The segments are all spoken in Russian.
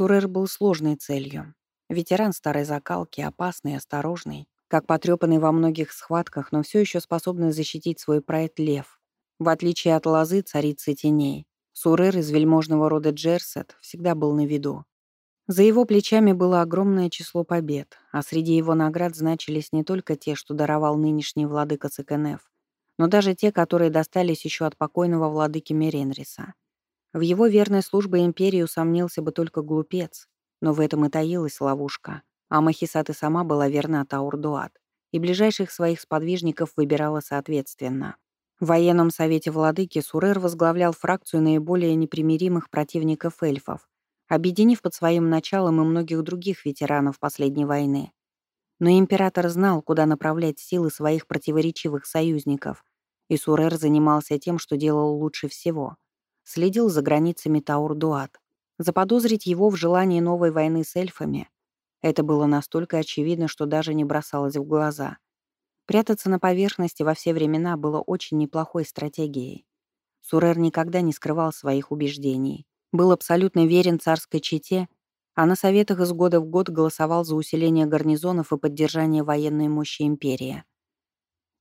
Сурер был сложной целью. Ветеран старой закалки, опасный, осторожный, как потрепанный во многих схватках, но все еще способный защитить свой прайд лев. В отличие от лозы царицы теней, Сурер из вельможного рода Джерсет всегда был на виду. За его плечами было огромное число побед, а среди его наград значились не только те, что даровал нынешний владыка Цикенеф, но даже те, которые достались еще от покойного владыки Меренриса. В его верной службе империи усомнился бы только глупец, но в этом и таилась ловушка. А Махисат сама была верна Таурдуат, и ближайших своих сподвижников выбирала соответственно. В военном совете владыки Сурер возглавлял фракцию наиболее непримиримых противников эльфов, объединив под своим началом и многих других ветеранов последней войны. Но император знал, куда направлять силы своих противоречивых союзников, и Сурер занимался тем, что делал лучше всего. Следил за границами Таур-Дуат. Заподозрить его в желании новой войны с эльфами — это было настолько очевидно, что даже не бросалось в глаза. Прятаться на поверхности во все времена было очень неплохой стратегией. Сурер никогда не скрывал своих убеждений был абсолютно верен царской чете, а на советах из года в год голосовал за усиление гарнизонов и поддержание военной мощи империи.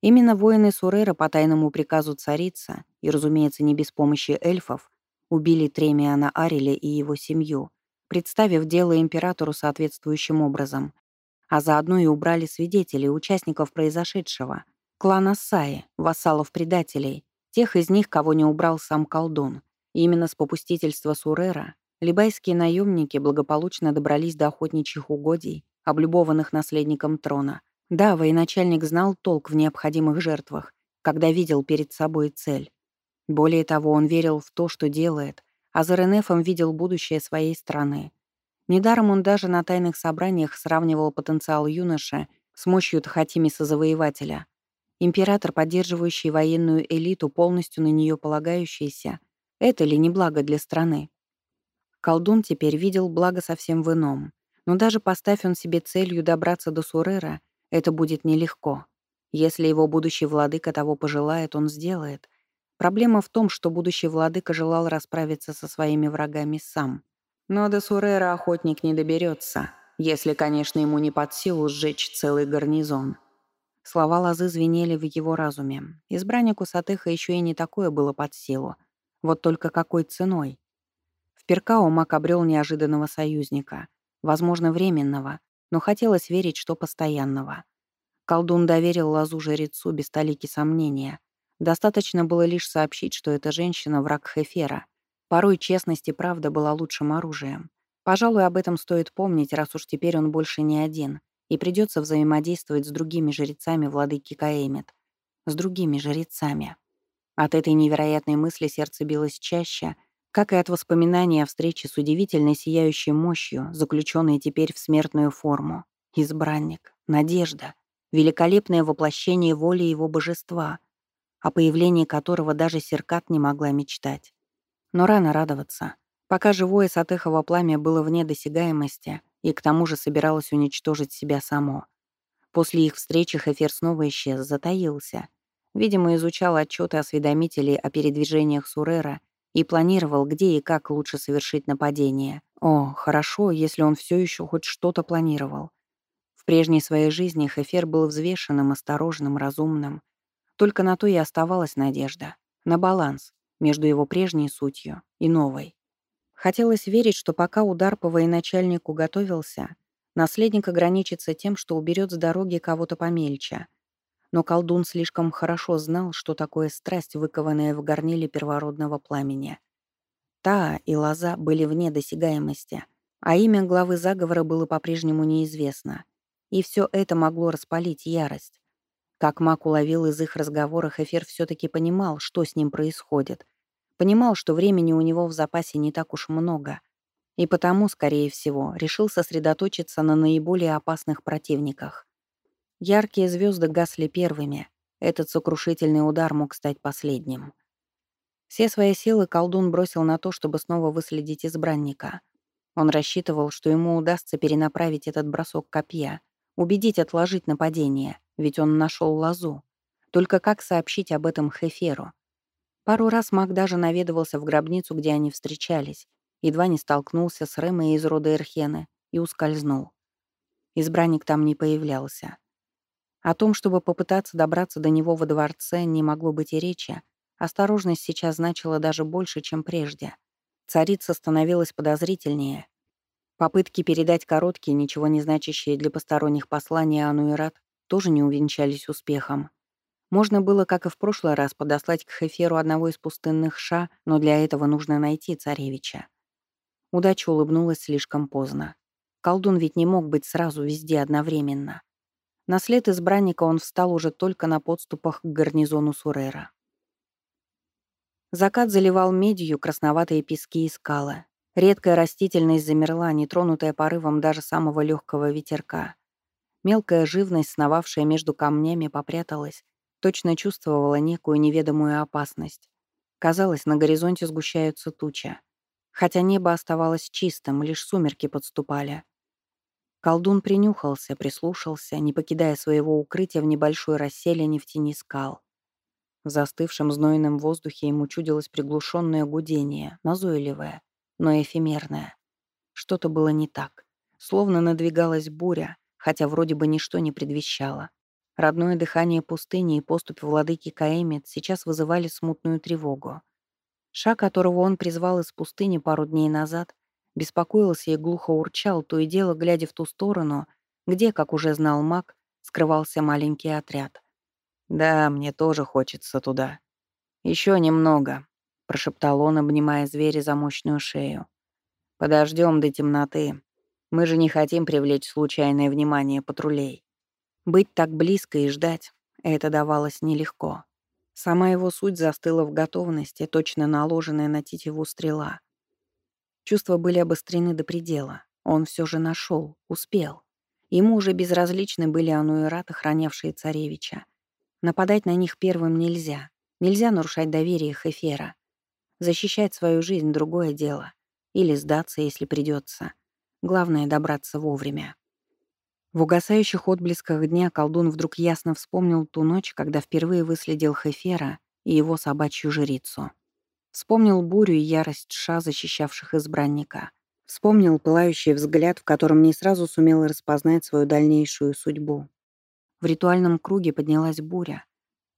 Именно воины Сурера по тайному приказу царица, и, разумеется, не без помощи эльфов, убили Тремиана Ариля и его семью, представив дело императору соответствующим образом, а заодно и убрали свидетелей, участников произошедшего, клана Саи, вассалов-предателей, тех из них, кого не убрал сам колдун, именно с попустительства Сурера либайские наемники благополучно добрались до охотничьих угодий, облюбованных наследником трона. Да, военачальник знал толк в необходимых жертвах, когда видел перед собой цель. Более того, он верил в то, что делает, а за Ренефом видел будущее своей страны. Недаром он даже на тайных собраниях сравнивал потенциал юноши с мощью Тхатимиса-завоевателя. Император, поддерживающий военную элиту, полностью на нее полагающийся, это ли не благо для страны? Колдун теперь видел благо совсем в ином. Но даже поставь он себе целью добраться до Сурера, это будет нелегко. Если его будущий владыка того пожелает, он сделает. Проблема в том, что будущий владыка желал расправиться со своими врагами сам. Но до Сурера охотник не доберется, если, конечно, ему не под силу сжечь целый гарнизон. Слова Лозы звенели в его разуме. Избраннику Сатыха еще и не такое было под силу — вот только какой ценой? В Перкао Мак обрел неожиданного союзника, возможно, временного, но хотелось верить, что постоянного. Колдун доверил лазу жрецу без толики сомнения. Достаточно было лишь сообщить, что эта женщина — враг Хефера. Порой честность и правда была лучшим оружием. Пожалуй, об этом стоит помнить, раз уж теперь он больше не один, и придется взаимодействовать с другими жрецами владыки Каэмет. С другими жрецами. От этой невероятной мысли сердце билось чаще, как и от воспоминания о встрече с удивительной сияющей мощью, заключенной теперь в смертную форму. Избранник, надежда, великолепное воплощение воли его божества, о появлении которого даже Серкат не могла мечтать. Но рано радоваться. Пока живое Сатыхово пламя было вне досягаемости и к тому же собиралось уничтожить себя само. После их встречи Хефер снова исчез, затаился — Видимо, изучал отчеты осведомителей о передвижениях Сурера и планировал, где и как лучше совершить нападение. О, хорошо, если он все еще хоть что-то планировал. В прежней своей жизни Хефер был взвешенным, осторожным, разумным. Только на то и оставалась надежда. На баланс между его прежней сутью и новой. Хотелось верить, что пока удар по военачальнику готовился, наследник ограничится тем, что уберет с дороги кого-то помельче — но колдун слишком хорошо знал, что такое страсть, выкованная в горниле первородного пламени. Та и Лоза были вне досягаемости, а имя главы заговора было по-прежнему неизвестно. И все это могло распалить ярость. Как маг уловил из их разговоров, Эфир все-таки понимал, что с ним происходит. Понимал, что времени у него в запасе не так уж много. И потому, скорее всего, решил сосредоточиться на наиболее опасных противниках. Яркие звезды гасли первыми. Этот сокрушительный удар мог стать последним. Все свои силы колдун бросил на то, чтобы снова выследить избранника. Он рассчитывал, что ему удастся перенаправить этот бросок копья, убедить отложить нападение, ведь он нашел лазу. Только как сообщить об этом Хеферу? Пару раз маг даже наведывался в гробницу, где они встречались, едва не столкнулся с Рэмой из рода Эрхены и ускользнул. Избранник там не появлялся. О том, чтобы попытаться добраться до него во дворце, не могло быть и речи. Осторожность сейчас значила даже больше, чем прежде. Царица становилась подозрительнее. Попытки передать короткие, ничего не значащие для посторонних послания Ануэрат тоже не увенчались успехом. Можно было, как и в прошлый раз, подослать к Хеферу одного из пустынных ша, но для этого нужно найти царевича. Удача улыбнулась слишком поздно. Колдун ведь не мог быть сразу везде одновременно. На след избранника он встал уже только на подступах к гарнизону Сурера. Закат заливал медью красноватые пески и скалы. Редкая растительность замерла, нетронутая порывом даже самого легкого ветерка. Мелкая живность, сновавшая между камнями, попряталась, точно чувствовала некую неведомую опасность. Казалось, на горизонте сгущаются тучи. Хотя небо оставалось чистым, лишь сумерки подступали. Колдун принюхался, прислушался, не покидая своего укрытия в небольшой расселине в тени скал. В застывшем знойном воздухе ему чудилось приглушенное гудение, назойливое, но эфемерное. Что-то было не так. Словно надвигалась буря, хотя вроде бы ничто не предвещало. Родное дыхание пустыни и поступь владыки Каэмит сейчас вызывали смутную тревогу. Шаг, которого он призвал из пустыни пару дней назад, беспокоился и глухо урчал, то и дело глядя в ту сторону, где, как уже знал маг, скрывался маленький отряд. «Да, мне тоже хочется туда. Еще немного», — прошептал он, обнимая зверя за мощную шею. «Подождем до темноты. Мы же не хотим привлечь случайное внимание патрулей. Быть так близко и ждать — это давалось нелегко. Сама его суть застыла в готовности, точно наложенная на тетиву стрела. Чувства были обострены до предела. Он все же нашел, успел. Ему уже безразличны были ануэраты, охранявшие царевича. Нападать на них первым нельзя. Нельзя нарушать доверие Хефера. Защищать свою жизнь — другое дело. Или сдаться, если придется. Главное — добраться вовремя. В угасающих отблесках дня колдун вдруг ясно вспомнил ту ночь, когда впервые выследил Хефера и его собачью жрицу. Вспомнил бурю и ярость ша, защищавших избранника. Вспомнил пылающий взгляд, в котором не сразу сумел распознать свою дальнейшую судьбу. В ритуальном круге поднялась буря,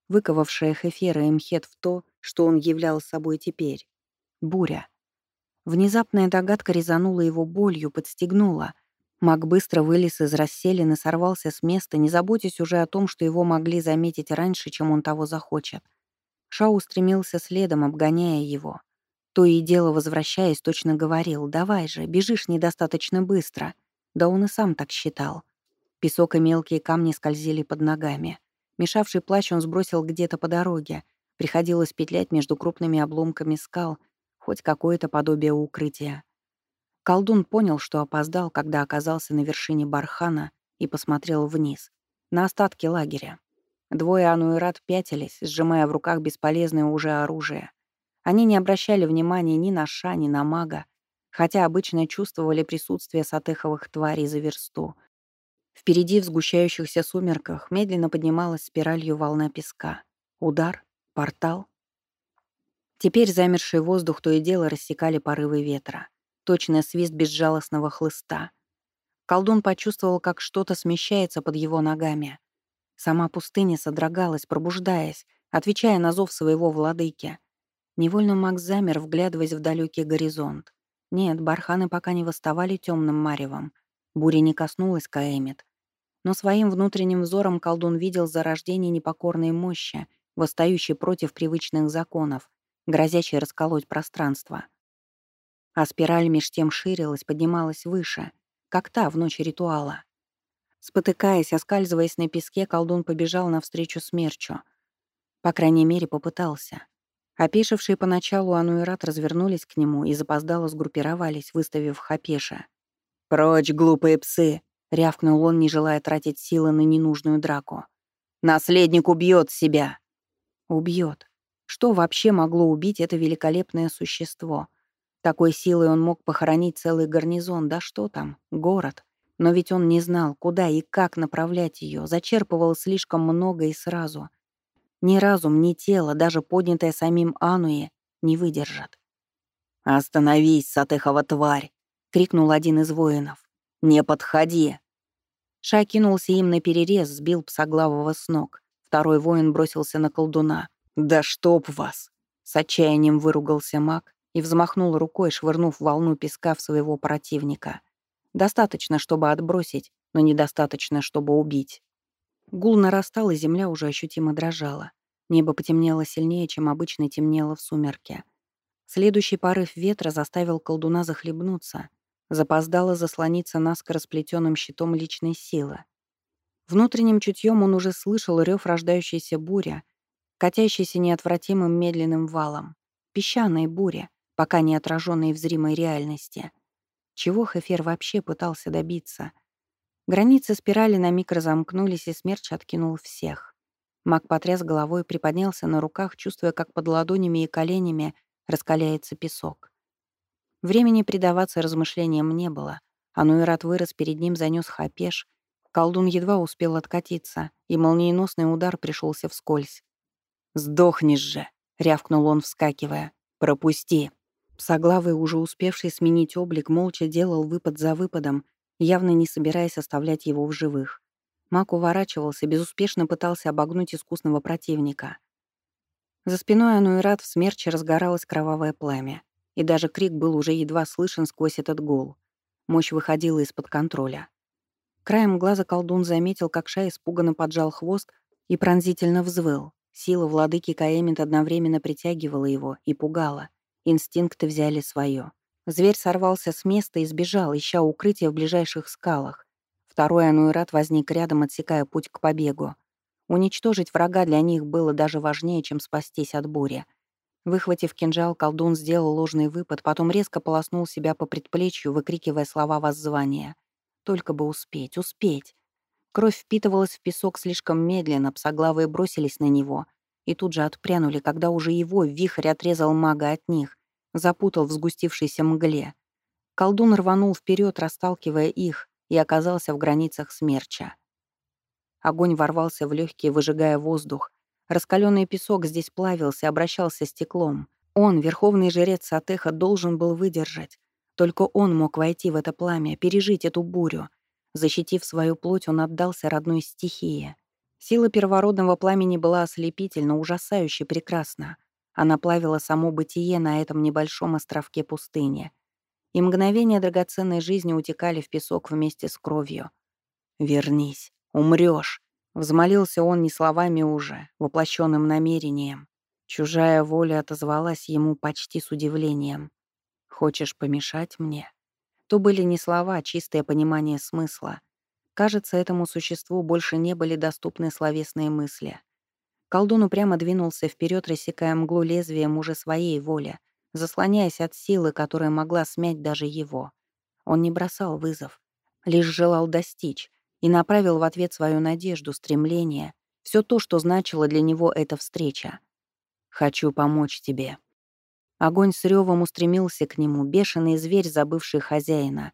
выковавшая Хефера и Мхет в то, что он являл собой теперь. Буря. Внезапная догадка резанула его болью, подстегнула. Маг быстро вылез из расселины, сорвался с места, не заботясь уже о том, что его могли заметить раньше, чем он того захочет. Шау стремился следом, обгоняя его. То и дело, возвращаясь, точно говорил, «Давай же, бежишь недостаточно быстро». Да он и сам так считал. Песок и мелкие камни скользили под ногами. Мешавший плащ он сбросил где-то по дороге. Приходилось петлять между крупными обломками скал, хоть какое-то подобие укрытия. Колдун понял, что опоздал, когда оказался на вершине бархана и посмотрел вниз, на остатки лагеря. Двое Ануэрат пятились, сжимая в руках бесполезное уже оружие. Они не обращали внимания ни на Ша, ни на мага, хотя обычно чувствовали присутствие сатеховых тварей за версту — Впереди в сгущающихся сумерках медленно поднималась спиралью волна песка. Удар, портал. Теперь замерший воздух то и дело рассекали порывы ветра. Точный свист безжалостного хлыста. Колдун почувствовал, как что-то смещается под его ногами. Сама пустыня содрогалась, пробуждаясь, отвечая на зов своего владыки. Невольно Макс замер, вглядываясь в далекий горизонт. Нет, барханы пока не восставали темным маревом. Буря не коснулась Каэмит. Но своим внутренним взором колдун видел зарождение непокорной мощи, восстающей против привычных законов, грозящей расколоть пространство. А спираль меж тем ширилась, поднималась выше, как та в ночь ритуала. Спотыкаясь, оскальзываясь на песке, колдун побежал навстречу смерчу. По крайней мере, попытался. Опешившие поначалу Ануэрат развернулись к нему и запоздало сгруппировались, выставив Хапеша. «Прочь, глупые псы!» — рявкнул он, не желая тратить силы на ненужную драку. «Наследник убьет себя!» Убьет. Что вообще могло убить это великолепное существо? Такой силой он мог похоронить целый гарнизон, да что там, город. Но ведь он не знал, куда и как направлять ее, зачерпывал слишком много и сразу. Ни разум, ни тело, даже поднятое самим Ануе, не выдержат. «Остановись, Сатехова тварь!» — крикнул один из воинов. «Не подходи!» Ша кинулся им на перерез, сбил псоглавого с ног. Второй воин бросился на колдуна. «Да чтоб вас!» С отчаянием выругался маг и взмахнул рукой, швырнув волну песка в своего противника. Достаточно, чтобы отбросить, но недостаточно, чтобы убить. Гул нарастал, и земля уже ощутимо дрожала. Небо потемнело сильнее, чем обычно темнело в сумерке. Следующий порыв ветра заставил колдуна захлебнуться, запоздало заслониться наскоро сплетенным щитом личной силы. Внутренним чутьем он уже слышал рев рождающейся буря, катящейся неотвратимым медленным валом. Песчаной буре, пока не отраженной в зримой реальности. Чего Хефер вообще пытался добиться? Границы спирали на миг разомкнулись, и смерч откинул всех. Маг потряс головой, приподнялся на руках, чувствуя, как под ладонями и коленями раскаляется песок. Времени предаваться размышлениям не было. Ануэрат вырос перед ним, занёс хапеш. Колдун едва успел откатиться, и молниеносный удар пришелся вскользь. «Сдохнешь же!» — рявкнул он, вскакивая. «Пропусти!» Псоглавый, уже успевший сменить облик, молча делал выпад за выпадом, явно не собираясь оставлять его в живых. Мак уворачивался, безуспешно пытался обогнуть искусного противника. За спиной Ануэрат в смерче разгоралось кровавое пламя, и даже крик был уже едва слышен сквозь этот гул. Мощь выходила из-под контроля. Краем глаза колдун заметил, как Ша испуганно поджал хвост и пронзительно взвыл. Сила владыки Каэмит одновременно притягивала его и пугала. Инстинкты взяли свое. Зверь сорвался с места и сбежал, ища укрытие в ближайших скалах. Второй Ануэрат возник рядом, отсекая путь к побегу. Уничтожить врага для них было даже важнее, чем спастись от бури. Выхватив кинжал, колдун сделал ложный выпад, потом резко полоснул себя по предплечью, выкрикивая слова воззвания. Только бы успеть, успеть. Кровь впитывалась в песок слишком медленно, псоглавые бросились на него и тут же отпрянули, когда уже его вихрь отрезал мага от них, запутал в сгустившейся мгле. Колдун рванул вперед, расталкивая их, и оказался в границах смерча. Огонь ворвался в легкие, выжигая воздух. Раскаленный песок здесь плавился, обращался стеклом. Он, верховный жрец Сатеха, должен был выдержать. Только он мог войти в это пламя, пережить эту бурю. Защитив свою плоть, он отдался родной стихии. Сила первородного пламени была ослепительно, ужасающе прекрасна. Она плавила само бытие на этом небольшом островке пустыни. И мгновения драгоценной жизни утекали в песок вместе с кровью. «Вернись», Умрёшь!» — взмолился он не словами уже, воплощенным намерением. Чужая воля отозвалась ему почти с удивлением. «Хочешь помешать мне?» То были не слова, а чистое понимание смысла. Кажется, этому существу больше не были доступны словесные мысли. Колдун упрямо двинулся вперед, рассекая мглу лезвием уже своей воли, заслоняясь от силы, которая могла смять даже его. Он не бросал вызов, лишь желал достичь, и направил в ответ свою надежду, стремление, все то, что значило для него эта встреча. «Хочу помочь тебе». Огонь с ревом устремился к нему, бешеный зверь, забывший хозяина.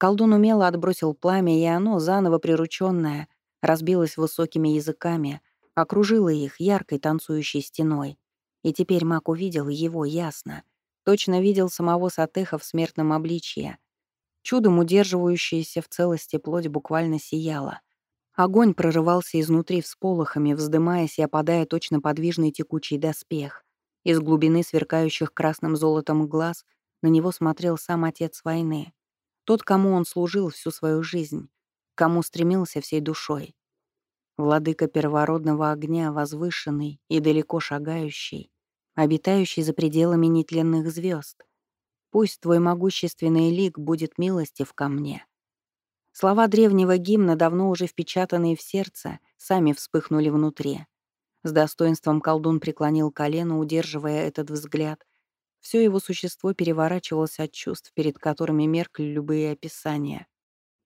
Колдун умело отбросил пламя, и оно, заново прирученное, разбилось высокими языками, окружило их яркой танцующей стеной. И теперь маг увидел его ясно. Точно видел самого Сатеха в смертном обличье — Чудом удерживающаяся в целости плоть буквально сияла. Огонь прорывался изнутри всполохами, вздымаясь и опадая точно подвижный текучий доспех. Из глубины сверкающих красным золотом глаз на него смотрел сам отец войны. Тот, кому он служил всю свою жизнь, кому стремился всей душой. Владыка первородного огня, возвышенный и далеко шагающий, обитающий за пределами нетленных звезд, Пусть твой могущественный лик будет милостив ко мне». Слова древнего гимна, давно уже впечатанные в сердце, сами вспыхнули внутри. С достоинством колдун преклонил колено, удерживая этот взгляд. Все его существо переворачивалось от чувств, перед которыми меркли любые описания.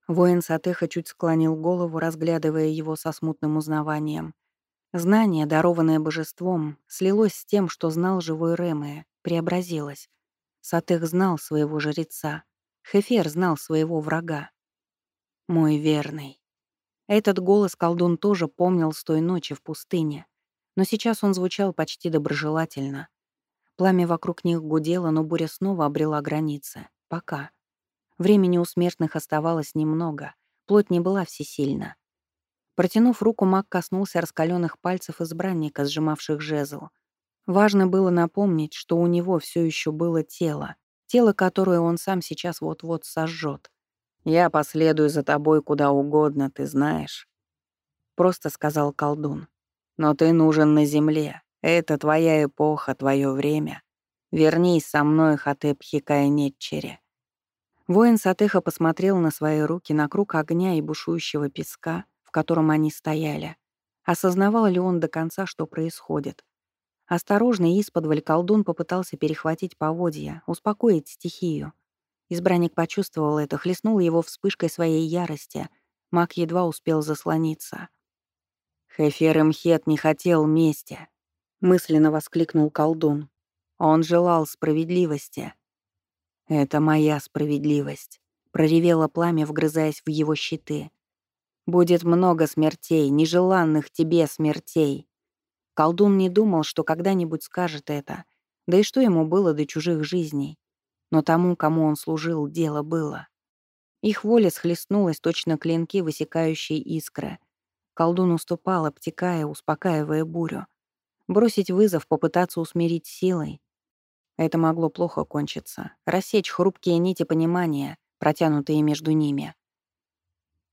Воин Сатеха чуть склонил голову, разглядывая его со смутным узнаванием. Знание, дарованное божеством, слилось с тем, что знал живой Рэмэ, преобразилось. Сатых знал своего жреца. Хефер знал своего врага. «Мой верный». Этот голос колдун тоже помнил с той ночи в пустыне, но сейчас он звучал почти доброжелательно. Пламя вокруг них гудело, но буря снова обрела границы. Пока. Времени у смертных оставалось немного. Плоть не была всесильна. Протянув руку, маг коснулся раскаленных пальцев избранника, сжимавших жезл. Важно было напомнить, что у него все еще было тело, тело, которое он сам сейчас вот-вот сожжет. «Я последую за тобой куда угодно, ты знаешь», — просто сказал колдун. «Но ты нужен на земле. Это твоя эпоха, твое время. Вернись со мной, Хатеп Хикая Нетчере». Воин Сатеха посмотрел на свои руки, на круг огня и бушующего песка, в котором они стояли. Осознавал ли он до конца, что происходит? Осторожно и исподволь колдун попытался перехватить поводья, успокоить стихию. Избранник почувствовал это, хлестнул его вспышкой своей ярости. Маг едва успел заслониться. «Хефер Мхет не хотел мести», — мысленно воскликнул колдун. «Он желал справедливости». «Это моя справедливость», — проревело пламя, вгрызаясь в его щиты. «Будет много смертей, нежеланных тебе смертей». Колдун не думал, что когда-нибудь скажет это. Да и что ему было до чужих жизней? Но тому, кому он служил, дело было. Их воля схлестнулась, точно клинки, высекающие искры. Колдун уступал, обтекая, успокаивая бурю. Бросить вызов, попытаться усмирить силой. Это могло плохо кончиться. Рассечь хрупкие нити понимания, протянутые между ними.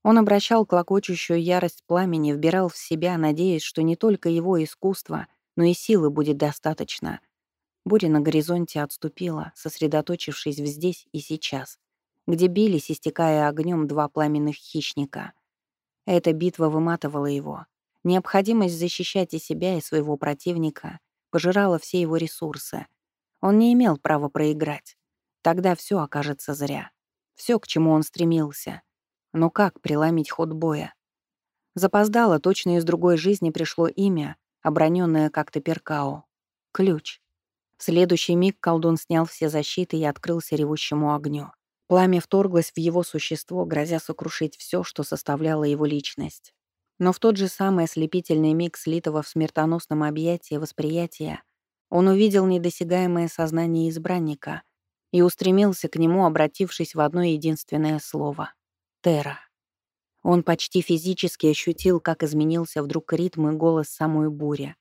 Он обращал клокочущую ярость пламени, вбирал в себя, надеясь, что не только его искусство, но и силы будет достаточно. Буря на горизонте отступила, сосредоточившись в здесь и сейчас, где бились, истекая огнем, два пламенных хищника. Эта битва выматывала его. Необходимость защищать и себя, и своего противника пожирала все его ресурсы. Он не имел права проиграть. Тогда все окажется зря. Все, к чему он стремился — но как преломить ход боя? Запоздало, точно из другой жизни пришло имя, оброненное как-то перкао. Ключ. В следующий миг колдун снял все защиты и открылся ревущему огню. Пламя вторглось в его существо, грозя сокрушить все, что составляло его личность. Но в тот же самый ослепительный миг слитого в смертоносном объятии восприятия он увидел недосягаемое сознание избранника и устремился к нему, обратившись в одно единственное слово Тера. Он почти физически ощутил, как изменился вдруг ритм и голос самой бури.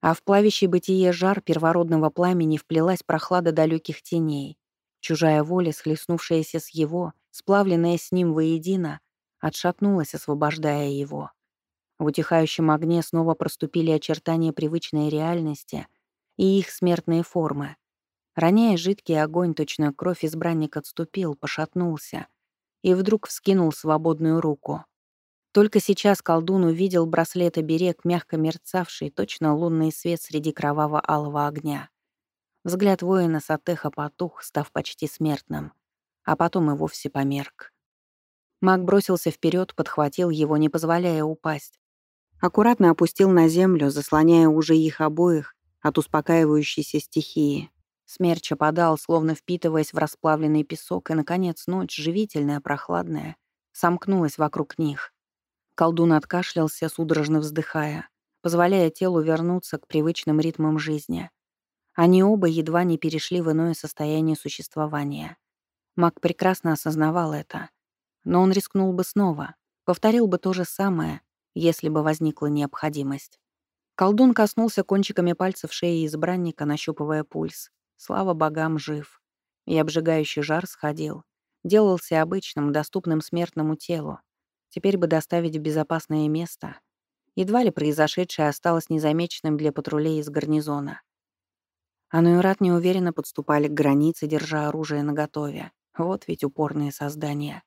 А в плавящий бытие жар первородного пламени вплелась прохлада далеких теней. Чужая воля, схлестнувшаяся с его, сплавленная с ним воедино, отшатнулась, освобождая его. В утихающем огне снова проступили очертания привычной реальности и их смертные формы. Роняя жидкий огонь, точно кровь избранник отступил, пошатнулся, и вдруг вскинул свободную руку. Только сейчас колдун увидел браслет-оберег, мягко мерцавший, точно лунный свет среди кроваво-алого огня. Взгляд воина Сатеха потух, став почти смертным, а потом и вовсе померк. Маг бросился вперед, подхватил его, не позволяя упасть. Аккуратно опустил на землю, заслоняя уже их обоих от успокаивающейся стихии. Смерч опадал, словно впитываясь в расплавленный песок, и, наконец, ночь, живительная, прохладная, сомкнулась вокруг них. Колдун откашлялся, судорожно вздыхая, позволяя телу вернуться к привычным ритмам жизни. Они оба едва не перешли в иное состояние существования. Маг прекрасно осознавал это. Но он рискнул бы снова, повторил бы то же самое, если бы возникла необходимость. Колдун коснулся кончиками пальцев шеи избранника, нащупывая пульс. Слава богам, жив. И обжигающий жар сходил. Делался обычным, доступным смертному телу. Теперь бы доставить в безопасное место. Едва ли произошедшее осталось незамеченным для патрулей из гарнизона. Ануэрат неуверенно подступали к границе, держа оружие наготове. Вот ведь упорные создания.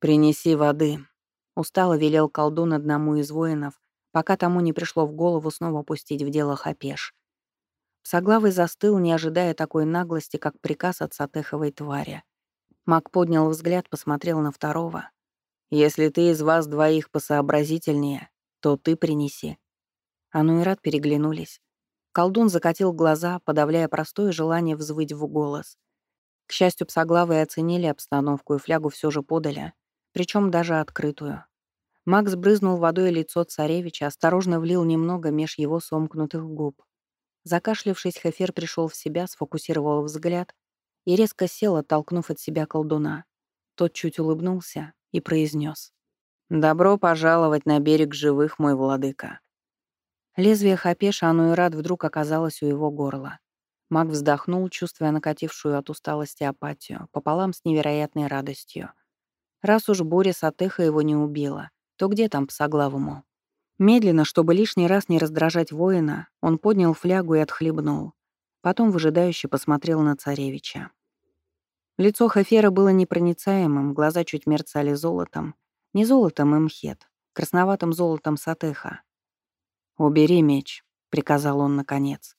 «Принеси воды», — устало велел колдун одному из воинов, пока тому не пришло в голову снова пустить в дело хапеш. Соглавый застыл, не ожидая такой наглости, как приказ от сатеховой твари. Мак поднял взгляд, посмотрел на второго. «Если ты из вас двоих посообразительнее, то ты принеси». Ану и Рад переглянулись. Колдун закатил глаза, подавляя простое желание взвыть в голос. К счастью, псоглавые оценили обстановку и флягу все же подали, причем даже открытую. Макс брызнул водой лицо царевича, осторожно влил немного меж его сомкнутых губ. Закашлявшись, Хефер пришел в себя, сфокусировал взгляд и резко сел, оттолкнув от себя колдуна. Тот чуть улыбнулся и произнес: «Добро пожаловать на берег живых, мой владыка». Лезвие Хапеша Ануират вдруг оказалось у его горла. Маг вздохнул, чувствуя накатившую от усталости апатию, пополам с невероятной радостью. Раз уж буря Сатеха его не убила, то где там псоглавому? Медленно, чтобы лишний раз не раздражать воина, он поднял флягу и отхлебнул. Потом выжидающе посмотрел на царевича. Лицо Хафера было непроницаемым, глаза чуть мерцали золотом. Не золотом имхет, красноватым золотом Сатеха. «Убери меч», — приказал он наконец.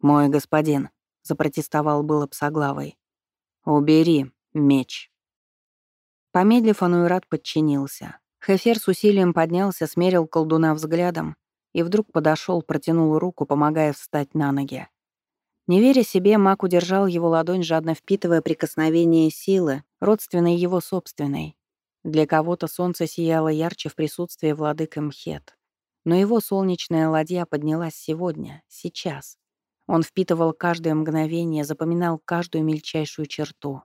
«Мой господин», — запротестовал было псоглавой. «Убери меч». Помедлив, Ануират подчинился. Хефер с усилием поднялся, смерил колдуна взглядом и вдруг подошел, протянул руку, помогая встать на ноги. Не веря себе, маг удержал его ладонь, жадно впитывая прикосновение силы, родственной его собственной. Для кого-то солнце сияло ярче в присутствии владыка Мхет. Но его солнечная ладья поднялась сегодня, сейчас. Он впитывал каждое мгновение, запоминал каждую мельчайшую черту.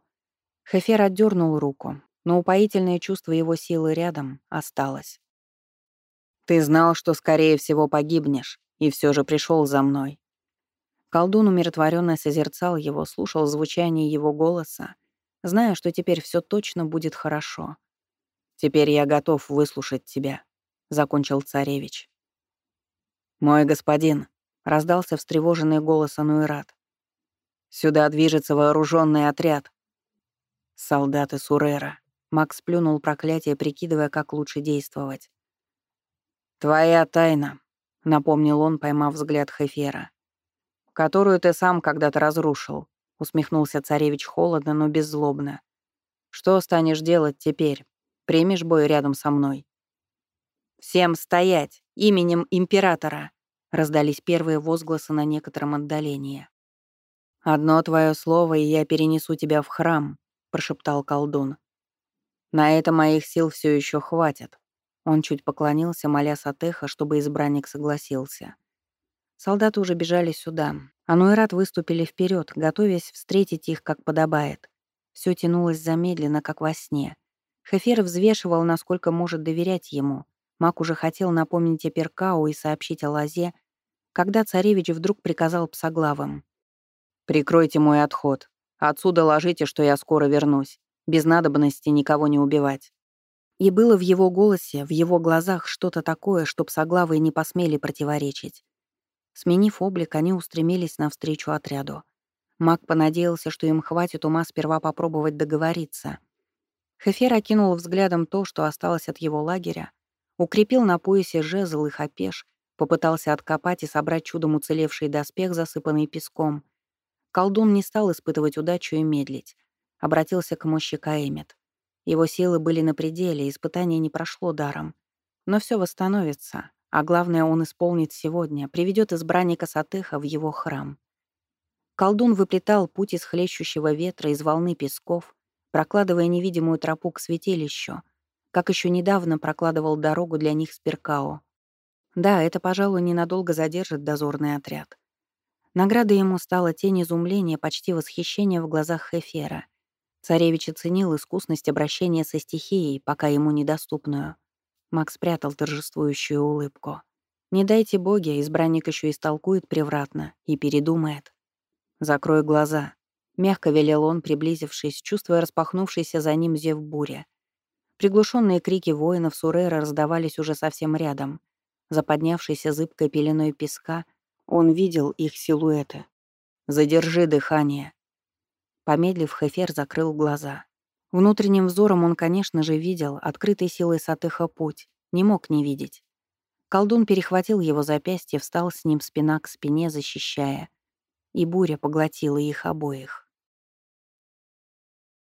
Хефер отдернул руку, но упоительное чувство его силы рядом осталось. «Ты знал, что, скорее всего, погибнешь, и все же пришел за мной». Колдун умиротворенно созерцал его, слушал звучание его голоса, зная, что теперь все точно будет хорошо. «Теперь я готов выслушать тебя», — закончил царевич. «Мой господин», — раздался встревоженный голос Ануират. «Сюда движется вооруженный отряд». «Солдаты Сурера», — Макс плюнул проклятие, прикидывая, как лучше действовать. «Твоя тайна», — напомнил он, поймав взгляд Хефера. «Которую ты сам когда-то разрушил», — усмехнулся царевич холодно, но беззлобно. «Что станешь делать теперь? Примешь бой рядом со мной?» «Всем стоять! Именем императора!» Раздались первые возгласы на некотором отдалении. «Одно твое слово, и я перенесу тебя в храм», — прошептал колдун. «На это моих сил все еще хватит». Он чуть поклонился, моля Сатеха, чтобы избранник согласился. Солдаты уже бежали сюда. Ануэрат выступили вперед, готовясь встретить их, как подобает. Все тянулось замедленно, как во сне. Хефер взвешивал, насколько может доверять ему. Мак уже хотел напомнить о Перкау и сообщить о лозе, когда царевич вдруг приказал псоглавым. «Прикройте мой отход. Отсюда ложите, что я скоро вернусь. Без надобности никого не убивать». И было в его голосе, в его глазах что-то такое, что псоглавые не посмели противоречить. Сменив облик, они устремились навстречу отряду. Маг понадеялся, что им хватит ума сперва попробовать договориться. Хефер окинул взглядом то, что осталось от его лагеря, укрепил на поясе жезл и хапеш, Попытался откопать и собрать чудом уцелевший доспех, засыпанный песком. Колдун не стал испытывать удачу и медлить. Обратился к мощи Каэмет. Его силы были на пределе, испытание не прошло даром. Но все восстановится, а главное, он исполнит сегодня, приведет избранника Сатыха в его храм. Колдун выплетал путь из хлещущего ветра, из волны песков, прокладывая невидимую тропу к святилищу, как еще недавно прокладывал дорогу для них с Перкао. Да, это, пожалуй, ненадолго задержит дозорный отряд. Наградой ему стала тень изумления, почти восхищения в глазах Хефера. Царевич оценил искусность обращения со стихией, пока ему недоступную. Макс спрятал торжествующую улыбку. «Не дайте боги, избранник еще истолкует превратно и передумает. Закрой глаза», — мягко велел он, приблизившись, чувствуя распахнувшийся за ним зев буря. Приглушенные крики воинов Сурера раздавались уже совсем рядом — за поднявшейся зыбкой пеленой песка он видел их силуэты. «Задержи дыхание». Помедлив, Хефер закрыл глаза. Внутренним взором он, конечно же, видел открытый силой Сатыха путь, не мог не видеть. Колдун перехватил его запястье, встал с ним спина к спине, защищая. И буря поглотила их обоих.